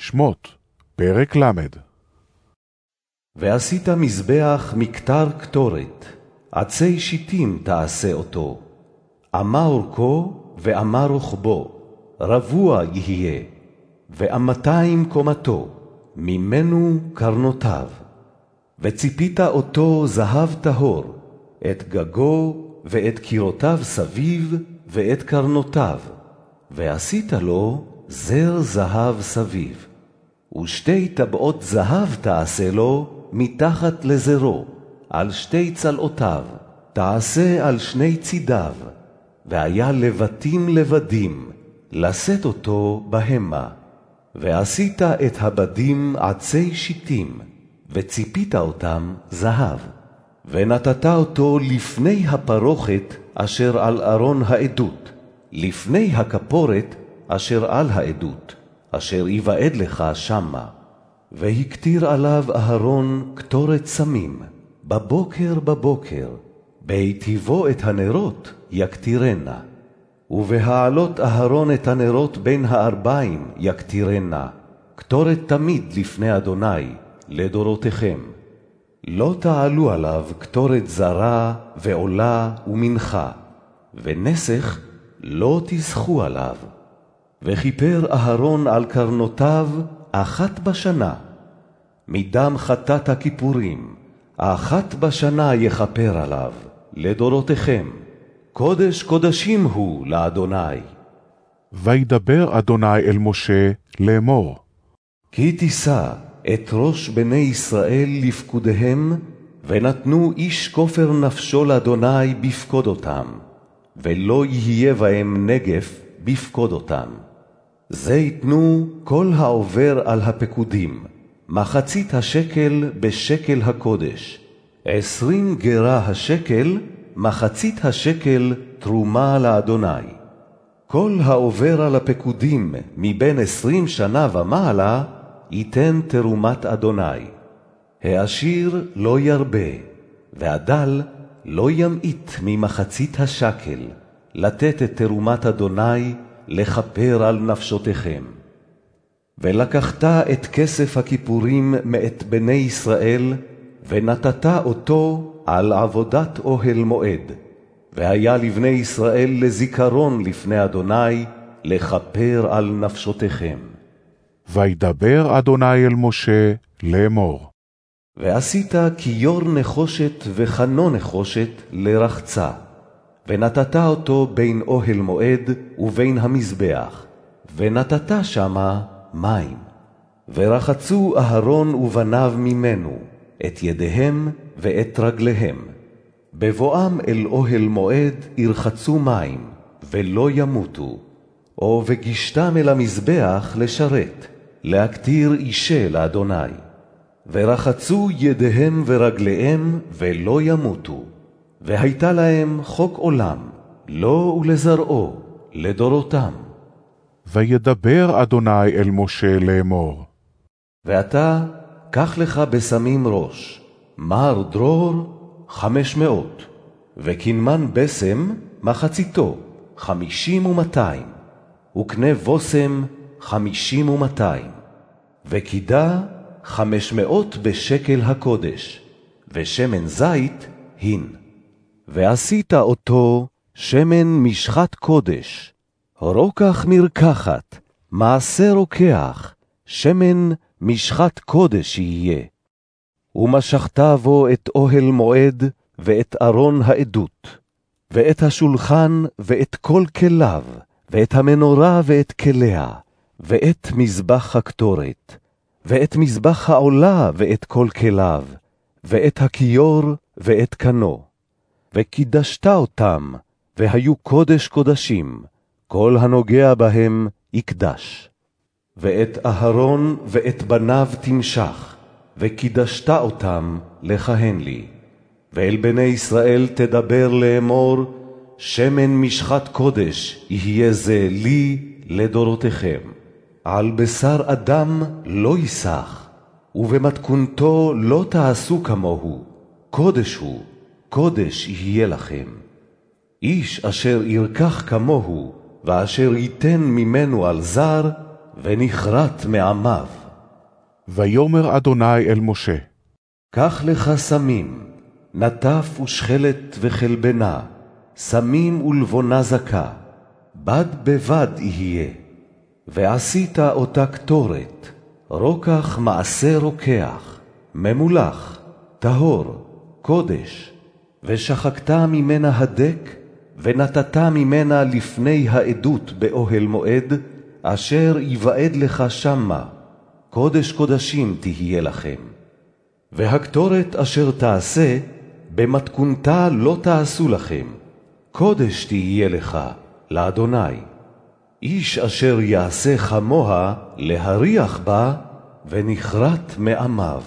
שמות, פרק ל. ועשית מזבח מכתר קטורת, עצי שיטים תעשה אותו, אמה אורכו ואמה רוחבו, רבוע יהיה, ואמתיים קומתו, ממנו קרנותיו. וציפית אותו זהב טהור, את גגו ואת קירותיו סביב, ואת קרנותיו, ועשית לו זר זהב סביב. ושתי טבעות זהב תעשה לו מתחת לזרו, על שתי צלעותיו, תעשה על שני צידיו, והיה לבטים לבדים, לשאת אותו בהמה. ועשית את הבדים עצי שיטים, וציפית אותם זהב. ונתת אותו לפני הפרוכת אשר על ארון העדות, לפני הכפורת אשר על העדות, אשר יוועד לך שמה. והקטיר עליו אהרון קטורת סמים, בבוקר בבוקר, בהיטיבו את הנרות יקטירנה. ובהעלות אהרון את הנרות בין הארבעים יקטירנה, קטורת תמיד לפני אדוני, לדורותיכם. לא תעלו עליו קטורת זרה ועולה ומנחה, ונסך לא תזכו עליו. וכיפר אהרון על קרנותיו אחת בשנה. מדם חטאת הכיפורים, אחת בשנה יכפר עליו, לדורותיכם. קודש קודשים הוא לאדוני. וידבר אדוני אל משה לאמור. כי תישא את ראש בני ישראל לפקודיהם, ונתנו איש כופר נפשו לאדוני בפקוד אותם, ולא יהיה בהם נגף בפקוד אותם. זה יתנו כל העובר על הפקודים, מחצית השקל בשקל הקודש, עשרים גרה השקל, מחצית השקל תרומה לאדוני. כל העובר על הפקודים מבין עשרים שנה ומעלה, ייתן תרומת אדוני. העשיר לא ירבה, והדל לא ימעיט ממחצית השקל, לתת את תרומת אדוני לכפר על נפשותיכם. ולקחת את כסף הכיפורים מאת בני ישראל, ונתת אותו על עבודת אוהל מועד, והיה לבני ישראל לזיכרון לפני אדוני, לכפר על נפשותיכם. וידבר אדוני אל משה לאמור. ועשית כיור נחושת וחנו נחושת לרחצה. ונתת אותו בין אוהל מועד ובין המזבח, ונתת שמה מים. ורחצו אהרון ובניו ממנו, את ידיהם ואת רגליהם. בבואם אל אוהל מועד ירחצו מים, ולא ימותו. או וגישתם אל המזבח לשרת, להקטיר אישה לאדוני. ורחצו ידיהם ורגליהם, ולא ימותו. והייתה להם חוק עולם, לו ולזרעו, לדורותם. וידבר אדוני אל משה לאמור. ואתה, קח לך בשמים ראש, מר דרור, חמש מאות, וקנמן בשם, מחציתו, חמישים ומאתיים, וקנה בושם, חמישים ומאתיים, וקידה, חמש מאות בשקל הקודש, ושמן זית, הין. ועשית אותו שמן משחת קודש, רוקח מרקחת, מעשה רוקח, שמן משחת קודש יהיה. ומשכת בו את אוהל מועד ואת ארון העדות, ואת השולחן ואת כל כליו, ואת המנורה ואת כליה, ואת מזבח הקטורת, ואת מזבח העולה ואת כל כליו, ואת הכיור ואת קנו. וקידשת אותם, והיו קודש קודשים, כל הנוגע בהם יקדש. ואת אהרון ואת בניו תמשך, וקידשת אותם לכהן לי. ואל בני ישראל תדבר לאמור, שמן משחת קודש יהיה זה לי לדורותיכם. על בשר אדם לא ייסח, ובמתכונתו לא תעשו כמוהו, קודש הוא, קודש יהיה לכם. איש אשר ירקח כמוהו, ואשר ייתן ממנו על זר, ונכרת מעמיו. ויאמר אדוני אל משה, קח לך סמים, נטף ושכלת וחלבנה, סמים ולבונה זכה, בד בבד יהיה. ועשית אותה קטורת, רוקח מעשה רוקח, ממולח, טהור, קודש, ושחקת ממנה הדק, ונתת ממנה לפני העדות באוהל מועד, אשר יוועד לך שמה, קודש קודשים תהיה לכם. והקטורת אשר תעשה, במתכונתה לא תעשו לכם, קודש תהיה לך, לאדוני. איש אשר יעשה כמוה, להריח בה, ונכרת מעמיו.